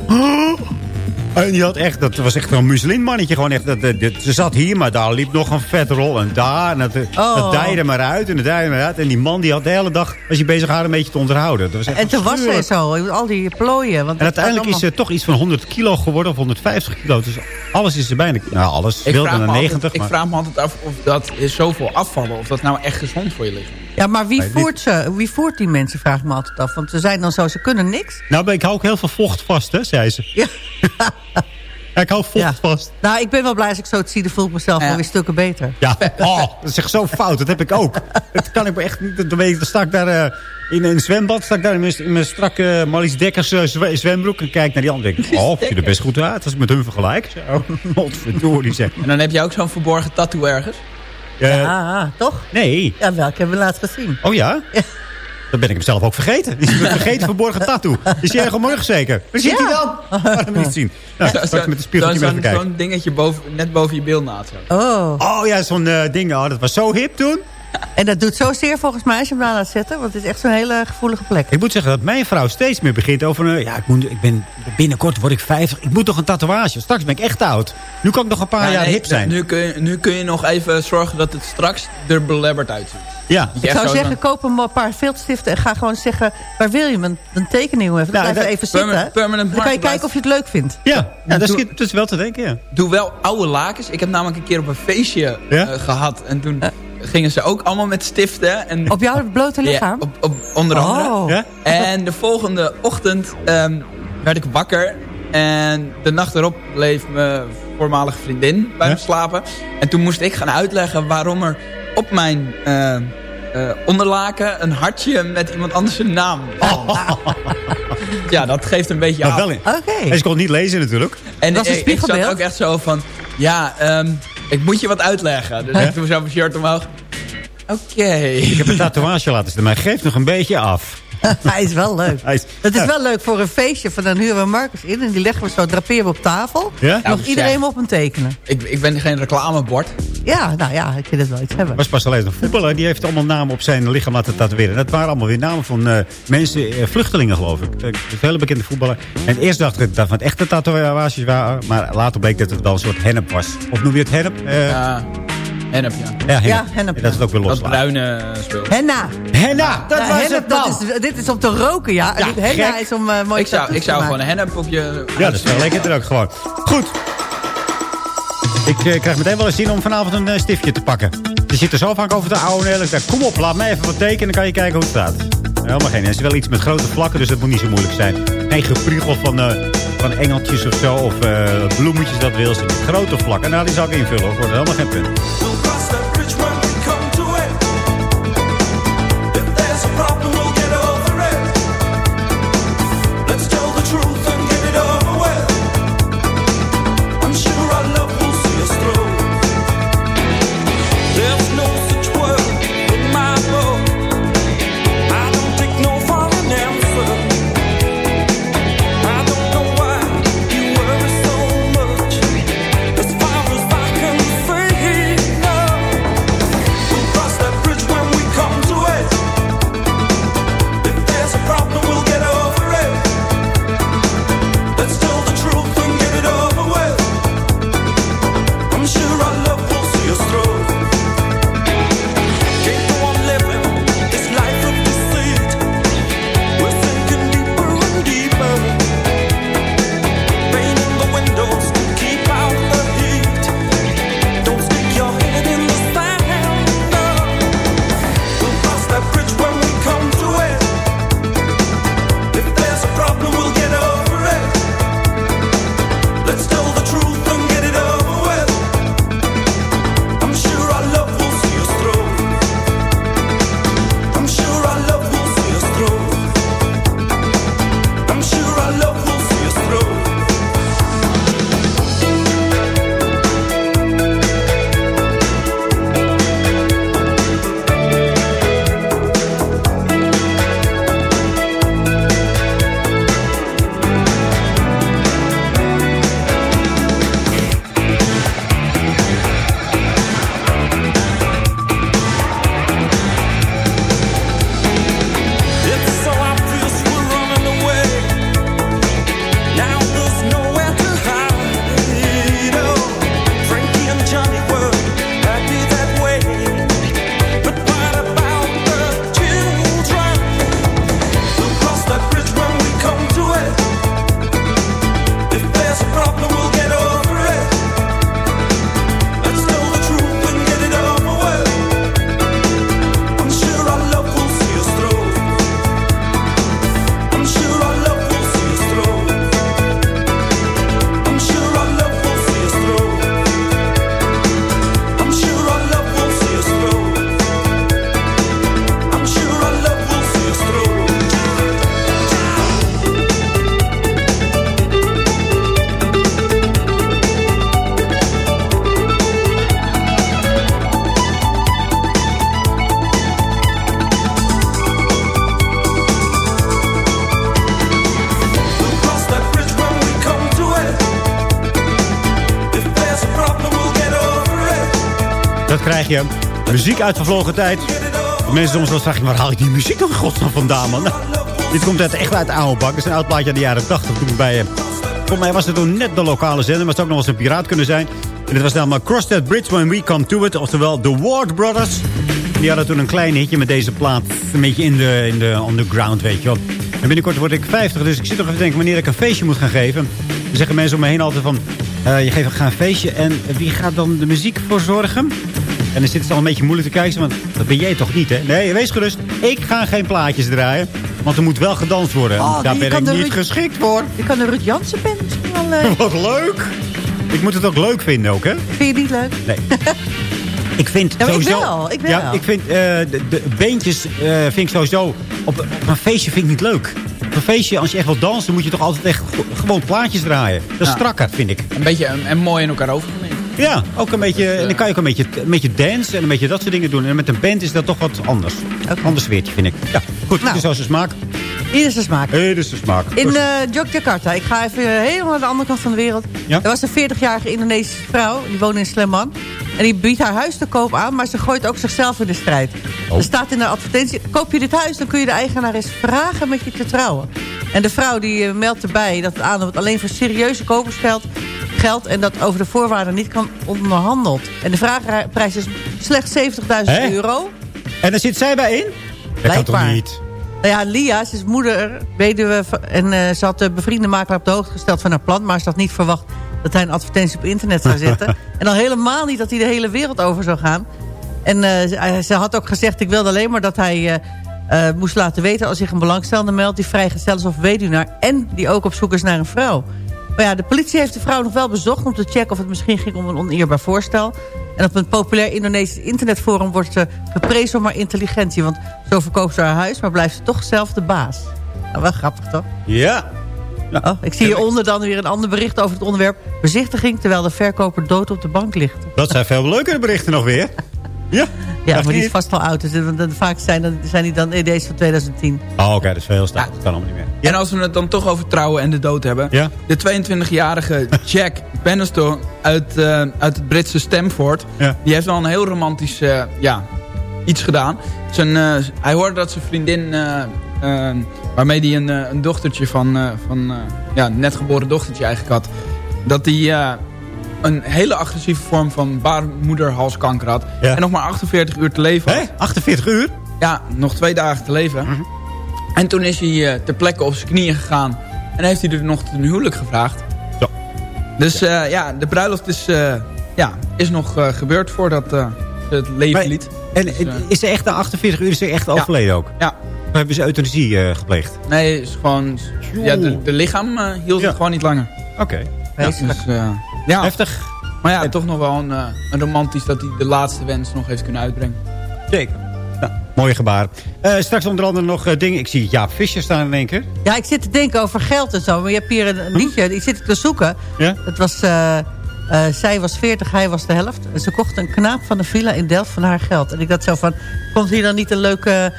En die had echt, dat was echt een muselinmannetje. Gewoon echt, dat, dat- dat- ze zat hier, maar daar liep nog een vetrol. En daar, en dat, Oh. dat dijde maar uit en dat dijde maar uit. En die man die had de hele dag, was hij bezig haar een beetje te onderhouden. Dat was echt En toen was ze zo, al die plooien. Want En uiteindelijk is ze toch iets van 100 kilo geworden, of 150 kilo. Dus alles is er bijna, nou alles, Ik wilde naar altijd, 90. ik maar- vraag me altijd af of dat is zoveel afvallen... of dat nou echt gezond voor je lichaam is. Ja, maar wie Nee, voert ze? Wie voert die mensen, vraag ik me altijd af. Want ze zijn dan zo, ze kunnen niks. Nou, maar ik hou ook heel veel vocht vast, hè, zei ze. Ja. Ja, ik hou vocht Ja. vast. Nou, ik ben wel blij als ik zo het zie, dan voel ik mezelf Ja. wel weer stukken beter. Ja, oh, dat is echt zo fout. Dat heb ik ook. Dat kan ik me echt niet. Dan, sta ik daar eh, in een zwembad. Sta ik daar in mijn, in mijn strakke Marlies Dekkers eh, zwe- zwembroek. En kijk naar die andere. Denk ik, oh, ziet er best goed uit. Als ik met hun vergelijk. Zo, Godverdorie zeg. En dan heb je ook zo'n verborgen tattoo ergens. Ja, ah, toch? nee. Ja, welke hebben we laatst gezien? Oh ja? Ja. Dan ben ik hem zelf ook vergeten. Die is een vergeten verborgen tattoo. Is jij gewoon morgen zeker? Waar zit Ja. hij dan? Laat hem niet zien. Nou, Zo- straks met de zo- spiegeltje kijken. Zo'n dingetje boven, net boven je bilnaad. Zo. Oh. Oh ja, zo'n eh, ding. Oh, dat was zo hip toen. En dat doet zo zeer volgens mij als je hem aan laat zetten. Want het is echt zo'n hele gevoelige plek. Ik moet zeggen dat mijn vrouw steeds meer begint over... een. ja, ik, moet, ik ben, binnenkort word ik 50. Ik moet toch een tatoeage. Straks ben ik echt oud. Nu kan ik nog een paar Ja, jaar nee, hip zijn. Nu kun, je, nu kun je nog even zorgen dat het straks er belebberd uitziet. Ja. Ik zou zo zeggen, dan- koop een paar filtstiften en ga gewoon zeggen... waar wil je hem? Dan tekenen we even. Nou, blijf even zitten. permanent- permanent dan kan je kijken of je het leuk vindt. Ja, ja dat, is, Doe- dat is wel te denken, ja. Doe wel oude lakens. Ik heb namelijk een keer op een feestje Ja? eh, gehad. En toen gingen ze ook allemaal met stiften. En, Op jouw blote Ja, lichaam? op, op, onder andere. Oh. Ja? En de volgende ochtend ehm, werd ik wakker. En de nacht erop bleef mijn voormalige vriendin bij Ja? me slapen. En toen moest ik gaan uitleggen waarom er op mijn eh, eh, onderlaken een hartje met iemand anders zijn naam stond. Ja, dat geeft een beetje Maar aan. wel in. Oké. En ze kon het niet lezen natuurlijk. En Dat is een ik, ik zat ook echt zo van... Ja, ehm, ik moet je wat uitleggen. Dus ik doe zo mijn shirt omhoog. Oké. Ik heb een tatoeage laten zetten, maar geeft nog een beetje af. Hij is wel leuk. Hij is, Het is ja. wel leuk voor een feestje. Van dan huren we Marcus in en die leggen we zo, draperen we op tafel. Ja? Nog iedereen op hem tekenen. Ik, ik ben geen reclamebord. Ja, nou ja, ik vind het wel iets hebben. was pas alleen een voetballer. Die heeft allemaal namen op zijn lichaam laten tatoeëren. Dat waren allemaal weer namen van eh, mensen, eh, vluchtelingen geloof ik. Een hele bekende voetballer. En eerst dacht ik dat het echte tatoeages waren. Maar later bleek dat het dan een soort hennep was. Of noem je het hennep? Ja. Hennep, ja. Ja, hennep. Ja, hennep. Dat is ook weer los. Dat bruine eh, spul. Henna. Henna, dat Ja, was hennep, het dat is, dit is om te roken, ja. Ja, dit henna gek. is om eh mooi Ik zou, ik zou maken. gewoon een hennep op je... Ja, dat is wel lekker er ook gewoon. Goed. Ik eh, krijg meteen wel eens zin om vanavond een stiftje te pakken. Je zit er zo vaak over te ouwen. En ik dacht, kom op, laat mij even wat tekenen. Dan kan je kijken hoe het staat. Helemaal geen. Het is wel iets met grote vlakken, dus dat moet niet zo moeilijk zijn. Geen gepriegel van, eh, van engeltjes of zo. Of eh, bloemetjes, dat wil ze. Grote vlakken. Nou, die zou ik invullen. hoor. Wordt helemaal geen punt. Je. Muziek uit vervlogen tijd. Mensen soms wel vragen, waar haal ik die muziek dan godsnaam vandaan, man? Dit komt uit, echt uit de oude bak. Is een oud plaatje uit de jaren 80. Toen ik bij, eh, volgens mij was het toen net de lokale zender. Maar het zou ook nog eens een piraat kunnen zijn. En dit was namelijk Cross That Bridge When We Come To It. Oftewel The Ward Brothers. Die hadden toen een klein hitje met deze plaat. Een beetje in de, in de underground, weet je wel. En binnenkort word ik 50, dus ik zit nog even te denken wanneer ik een feestje moet gaan geven. Dan zeggen mensen om me heen altijd van... eh, je geeft een feestje en wie gaat dan de muziek voor zorgen? En dan zit het al een beetje moeilijk te kijken. Want dat ben jij toch niet, hè? Nee, wees gerust. Ik ga geen plaatjes draaien. Want er moet wel gedanst worden. Oh, Daar ben ik niet Ruud- geschikt voor. Je kan de Ruud Jansen band misschien wel... eh, Wat leuk. Ik moet het ook leuk vinden ook, hè? vind je het niet leuk? Nee. ik vind Ja, maar ik sowieso... wel, ik wel. Ja, ik vind eh, de, de beentjes eh, vind ik sowieso... Op, op een feestje vind ik niet leuk. Op een feestje, als je echt wilt dansen... moet je toch altijd echt gewoon plaatjes draaien. Dat is Ja. strakker, vind ik. Een beetje en, en mooi in elkaar overgemeten. Ja, ook een beetje, en dan kan je ook een beetje, een beetje dance en een beetje dat soort dingen doen. En met een band is dat toch wat anders. Anders weertje, vind ik. Ja, goed, Nou. dus als de smaak. Ieder zijn smaak. Hey, dus de smaak. In eh Yogyakarta, ik ga even eh, helemaal naar de andere kant van de wereld. Ja? Er was een 40-jarige Indonesische vrouw, die woonde in Sleman. En die biedt haar huis te koop aan, maar ze gooit ook zichzelf in de strijd. Oh. Er staat in de advertentie, koop je dit huis, dan kun je de eigenaar eens vragen met je te trouwen. En de vrouw die eh, meldt erbij dat het aandeel alleen voor serieuze kopers geldt. Geld... en dat over de voorwaarden niet kan onderhandeld. En de vraagprijs is slechts 70.000 euro. En daar zit zij bij in? Dat kan toch niet? Nou ja, Lia, ze is moeder, weduwe... en eh, ze had de bevriende makelaar op de hoogte gesteld van haar plan... maar ze had niet verwacht dat hij een advertentie op internet zou zetten. en al helemaal niet dat hij de hele wereld over zou gaan. En eh, ze, ze had ook gezegd, ik wilde alleen maar dat hij... eh, eh, moest laten weten als zich een belangstellende meldt... die vrijgesteld is of weduwnaar... en die ook op zoek is naar een vrouw. Maar ja, de politie heeft de vrouw nog wel bezocht... om te checken of het misschien ging om een oneerbaar voorstel. En op een populair Indonesisch internetforum... wordt ze geprezen om haar intelligentie. Want zo verkoopt ze haar huis... maar blijft ze toch zelf de baas. Nou, wel grappig toch? Ja. Oh, ik zie hieronder dan weer een ander bericht over het onderwerp... bezichtiging terwijl de verkoper dood op de bank ligt. Dat zijn veel leukere berichten nog weer. Ja. Ja, maar die is vast wel oud. Dus dat- dat- vaak zijn, dat- zijn die dan deze van 2010. Oh, oké, dat is veel heel stout. Dat kan allemaal niet meer. En als we het dan toch over trouwen en de dood hebben. Ja. De 22-jarige Jack Bannister uit, eh, uit het Britse Stamford. Ja. Die heeft wel een heel romantisch eh, ja, iets gedaan. Zijn, eh, hij hoorde dat zijn vriendin... waarmee hij een, eh, een dochtertje van... eh, van eh, ja, een net geboren dochtertje eigenlijk had. Dat hij eh, een hele agressieve vorm van baarmoederhalskanker had. Ja. En nog maar 48 uur te leven had. Hé, 48 uur? Ja, nog twee dagen te leven. Mhm. En toen is hij eh, ter plekke op zijn knieën gegaan. En heeft hij er nog ten huwelijk gevraagd. Zo. Dus ja, ja de bruiloft is, eh, ja, is nog eh, gebeurd voordat eh, ze het leven Maar- liet. En Dus, eh, is ze echt na 48 uur is ze echt overleden ook? Ja. Of hebben ze euthanasie eh, gepleegd? Nee, is gewoon, ja, de, de lichaam eh, hield het gewoon niet langer. Oké. Ja, dus, ja. Heftig. Maar ja, toch nog wel een, eh, een romantisch dat hij de laatste wens nog heeft kunnen uitbrengen. Zeker. Nou, mooie gebaar. Eh, straks onder andere nog eh, dingen. Ik zie Jaap Visser staan in één keer. Ja, ik zit te denken over geld en zo. Maar je hebt hier een, een liedje, die zit ik te zoeken. Ja? Het was, eh, eh, zij was 40, hij was de helft. En ze kocht een knaap van de villa in Delft van haar geld. En ik dacht zo van, komt hier dan niet een leuke...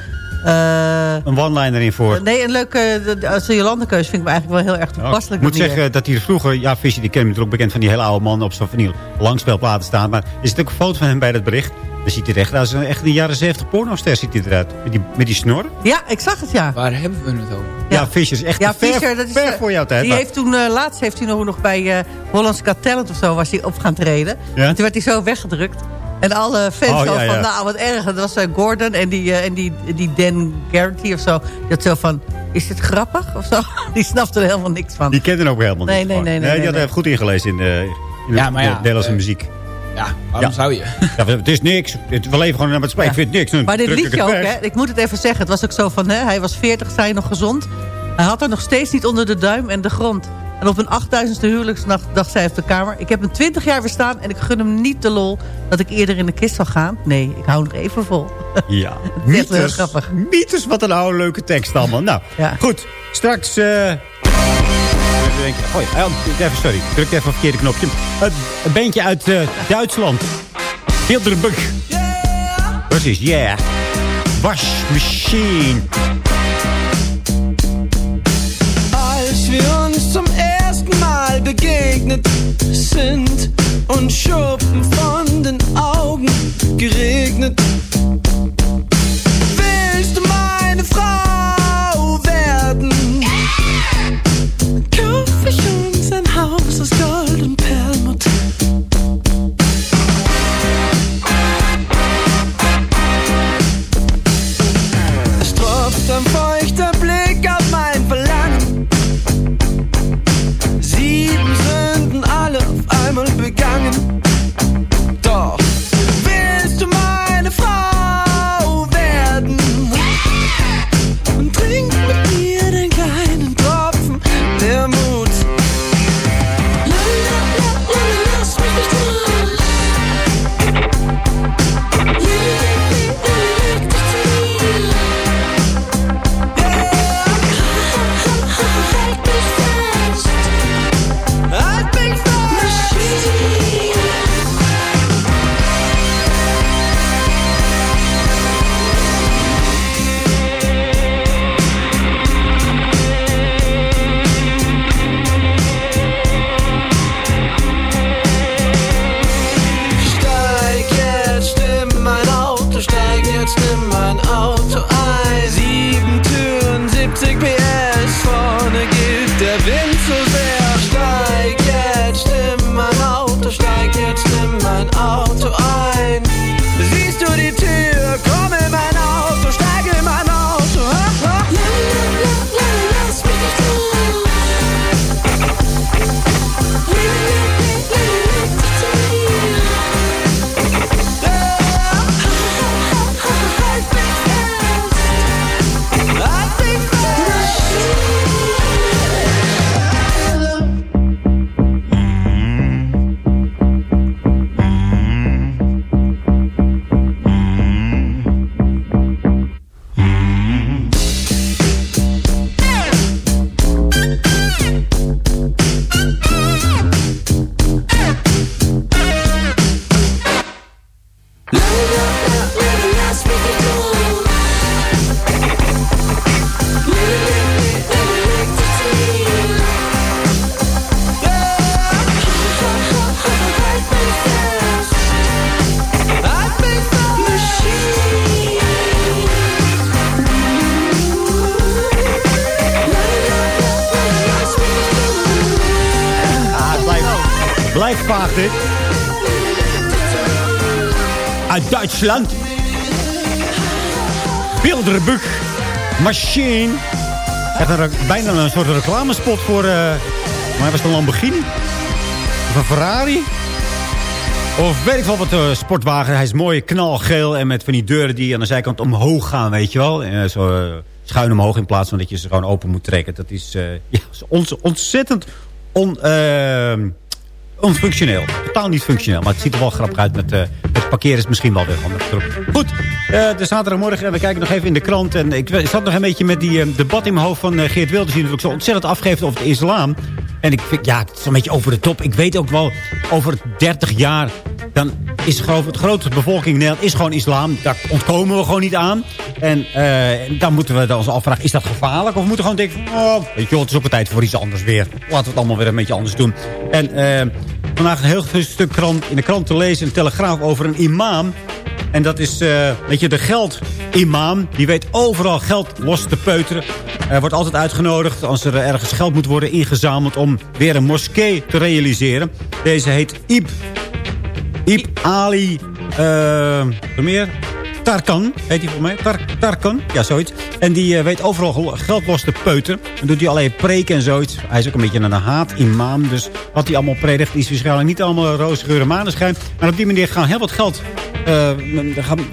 eh, Een one-liner in voor. nee, een leuke... de- de- Als de Jolandekeus vind ik me eigenlijk wel heel erg toepasselijk. ik moet manier. zeggen dat hier vroeger... Ja, Visser, die ken je natuurlijk bekend van die hele oude man... op zo'n van staan. Maar er zit ook een foto van hem bij dat bericht. Dan ziet hij er echt uit echt een jaren 70 pornoster ziet hij eruit. Met die, met die snor. Ja, ik zag het, ja. Waar hebben we het over? Ja, Visser is echt Ja, ver, Fischer, dat is, ver eh, voor jouw tijd. Die maar- heeft toen, eh, laatst heeft hij nog, nog bij eh Hollands Got Talent of zo... was hij op gaan treden. Ja? En toen werd hij zo weggedrukt. En alle fans Oh, ja, van, nou, wat erg. Dat was eh, Gordon en, die, eh, en die, die Dan Garrity of zo. Die had zo van, is dit grappig of zo? Die snapte er helemaal niks van. Die kende ook helemaal Nee, niet. nee, gewoon. nee, nee, die nee, had nee. even goed ingelezen in de, in Ja, de, maar ja, de Nederlandse eh, muziek. Ja, waarom Ja. zou je? Ja, het is niks. Het- We leven gewoon naar het spijt. Ik vind niks. Dan Maar dit liedje ook, hè? Ik moet het even zeggen. Het was ook zo van, hè, hij was 40, zei nog gezond. Hij had er nog steeds niet onder de duim en de grond. En op een 8000ste huwelijksnacht dacht zij op de kamer... ik heb hem 20 jaar verstaan en ik gun hem niet de lol... dat ik eerder in de kist zal gaan. Nee, ik hou nog even vol. Ja, heel mythes. grappig. Mythes, wat een oude leuke tekst allemaal. Nou, Ja. goed. Straks... eh even denken. Oh even, sorry. Ik druk even op het verkeerde knopje. Een, een bandje uit eh, Duitsland. Bilderberg. Precies, yeah. Waschmachine. Als sind und Schuppen von den Augen geregnet. Duitsland. Machine. Echt een, bijna een soort reclamespot voor... eh maar was het een Lamborghini? Of een Ferrari? Of weet ik wel wat een sportwagen. Hij is mooi knalgeel en met van die deuren die aan de zijkant omhoog gaan, weet je wel. Eh, zo schuin omhoog in plaats van dat je ze gewoon open moet trekken. Dat is, ja, ons, ontzettend on, onfunctioneel. Totaal niet functioneel, maar het ziet er wel grappig uit. Met, het parkeren is misschien wel weer handig. Goed, eh, de zaterdagmorgen en we kijken nog even in de krant. En ik zat nog een beetje met die eh, debat in mijn hoofd van eh, Geert Wilders... die natuurlijk zo ontzettend afgeeft over de islam. En ik vind, ja, het is een beetje over de top. Ik weet ook wel, over 30 jaar... dan is geloof het grootste bevolking in Nederland is gewoon islam. Daar ontkomen we gewoon niet aan. En dan moeten we ons afvragen, is dat gevaarlijk? Of moeten we gewoon denken, oh, weet je het is ook een tijd voor iets anders weer. Laten we het allemaal weer een beetje anders doen. En vandaag een heel stuk krant, in de krant te lezen, een telegraaf over een imam... En dat is, eh, weet je, de geldimam. Die weet overal geld los te peuteren. Hij wordt altijd uitgenodigd als er ergens geld moet worden ingezameld... om weer een moskee te realiseren. Deze heet Ib, Ib Ali... wat meer? Tarkan, heet hij voor mij. Tar Tarkan, ja, zoiets. En die eh, weet overal gel- geld los te peuteren. Dan doet hij allerlei preken en zoiets. Hij is ook een beetje een haat-imam. Dus wat hij allemaal predikt is waarschijnlijk niet allemaal roze geur en maneschijn. Maar op die manier gaan heel wat geld eh,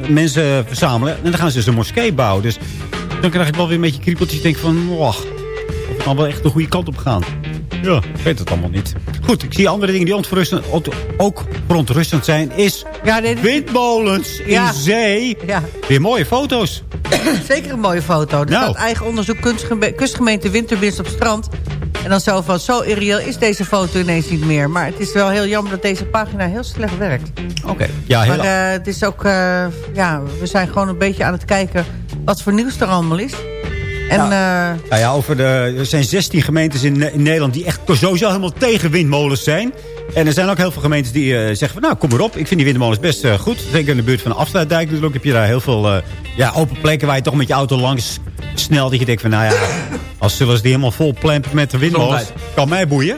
mensen verzamelen. En dan gaan ze dus een moskee bouwen. Dus dan krijg ik wel weer een beetje kriepeltjes. Denk van, wacht, of het wel echt de goede kant op gaan. Ja, ik weet het allemaal niet. Goed, ik zie andere dingen die ontrustend, ook verontrustend zijn. Is windmolens in Ja. zee. Ja. Weer mooie foto's. Zeker een mooie foto. Er Nou. staat eigen onderzoek kunstgeme- kustgemeente op strand. En dan zo van, zo irreëel is deze foto ineens niet meer. Maar het is wel heel jammer dat deze pagina heel slecht werkt. Oké. Ja, heel maar eh, het is ook, eh, ja, we zijn gewoon een beetje aan het kijken wat voor nieuws er allemaal is. En eh, Nou ja, over de, er zijn 16 gemeentes in, in Nederland die echt sowieso helemaal tegen windmolens zijn. En er zijn ook heel veel gemeentes die eh, zeggen van... nou, kom maar op, ik vind die windmolens best eh, goed. Zeker in de buurt van de Afsluitdijk natuurlijk heb je daar heel veel eh, ja, open plekken... waar je toch met je auto langs snel dat je denkt van... nou ja, als zullen ze die helemaal vol plempen met de windmolens... Kan mij boeien.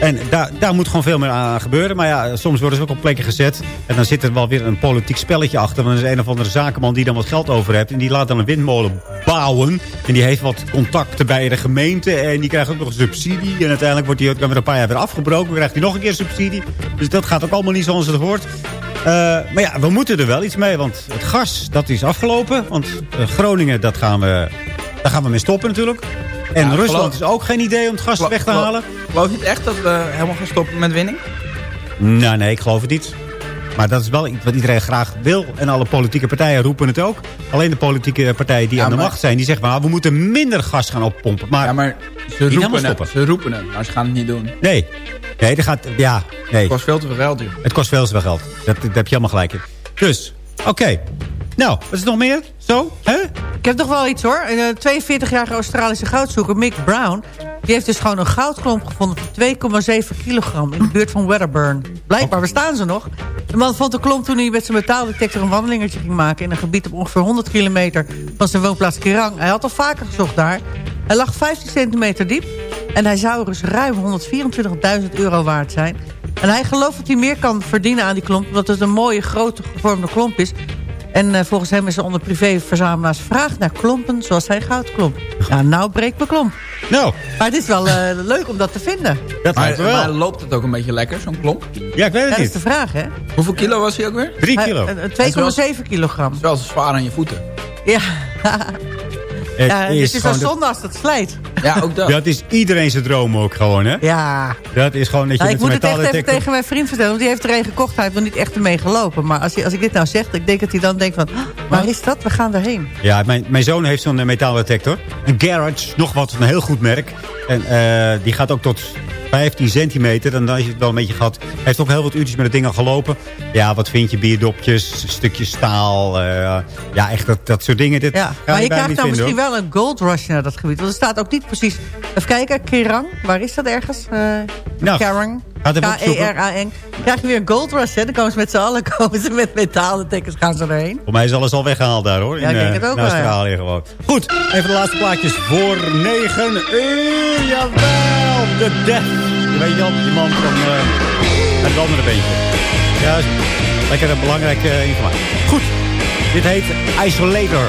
En daar, daar moet gewoon veel meer aan gebeuren. Maar ja, soms worden ze ook op plekken gezet. En dan zit er wel weer een politiek spelletje achter. Want er is een of andere zakenman die dan wat geld over heeft. En die laat dan een windmolen bouwen. En die heeft wat contacten bij de gemeente. En die krijgt ook nog subsidie. En uiteindelijk wordt die ook weer een paar jaar weer afgebroken. Dan krijgt hij nog een keer subsidie. Dus dat gaat ook allemaal niet zoals het hoort. Eh, maar ja, we moeten er wel iets mee. Want het gas, dat is afgelopen. Want eh, Groningen, dat gaan we, daar gaan we mee stoppen natuurlijk. En Ja, Rusland geloof- is ook geen idee om het gas weg te halen. Geloof je het echt dat we helemaal gaan stoppen met winning? Nou, nee, ik geloof het niet. Maar dat is wel iets wat iedereen graag wil. En alle politieke partijen roepen het ook. Alleen de politieke partijen die Ja, aan de maar- macht zijn... die zeggen, maar we moeten minder gas gaan oppompen. Maar, Ja, maar ze roepen, het, ze roepen het, maar ze gaan het niet doen. Nee. Nee, dat gaat... Ja, nee. Het kost veel te veel geld, joh. Het kost veel te veel geld. Dat, daar heb je helemaal gelijk in. Dus, oké. Nou, wat is er nog meer? Zo? Hè? ik heb nog wel iets hoor. Een eh, 42-jarige Australische goudzoeker, Mick Brown... die heeft dus gewoon een goudklomp gevonden van 2,7 kilogram... in de buurt van Wedderburn. Blijkbaar bestaan ze nog. De man vond de klomp toen hij met zijn metaaldetector een wandelingetje ging maken... in een gebied op ongeveer 100 kilometer van zijn woonplaats Kerang. Hij had al vaker gezocht daar. Hij lag 15 centimeter diep... en hij zou dus ruim 124.000 euro waard zijn... En hij gelooft dat hij meer kan verdienen aan die klomp... omdat het een mooie, grote, gevormde klomp is. En eh, volgens hem is er onder privéverzamelaars vraag naar klompen... zoals hij goudklomp. Ja, nou breekt mijn klomp. Nou. Maar het is wel eh, leuk om dat te vinden. Dat Maar, wel. maar loopt het ook een beetje lekker, zo'n klomp? Ja, ik weet het dat is de niet. vraag, hè? Hoeveel kilo was hij ook weer? Drie Hij- kilo. eh, eh, 2,7 kilogram. Het is wel zwaar aan je voeten. Ja, ja het is, wel de- zonde als dat slijt. Ja, ook dat. Dat is iedereen zijn droom ook gewoon, hè? Ja. Dat is gewoon dat je Nou, ik met moet een het echt even tegen mijn vriend vertellen. Want die heeft er een gekocht. Hij heeft nog niet echt ermee gelopen. Maar als, hij, als ik dit nou zeg, ik denk dat hij dan denkt van... "Ah, Waar is dat? We gaan erheen. Ja, mijn, mijn zoon heeft zo'n metaaldetector. Een Garage, nog wat, een heel goed merk. En eh, die gaat ook tot 15 centimeter. En dan is het wel een beetje gehad. Hij heeft ook heel wat uurtjes met het ding al gelopen. Ja, wat vind je? Bierdopjes, stukjes staal. eh, ja, echt dat, dat soort dingen. Dit Ja, maar je krijgt niet dan misschien hoor. wel een gold rush naar dat gebied. Want er staat ook niet precies... Even kijken, Kerang. Waar is dat ergens? Eh Nou, Kerang. K-E-R-A-N. Dan krijg je weer een gold rush, hè. Dan komen ze met z'n allen komen ze met metaaldetectors gaan ze erheen. Voor mij is alles al weggehaald daar, hoor. Ja, in, ik denk eh, het ook wel, ja. Australië gewoon. Goed, even de laatste plaatjes voor 9 uur. Jawel, de Death. Je weet die man van... eh, Het andere beentje. Ja, lekker een belangrijke informatie. Goed, dit heet Isolator.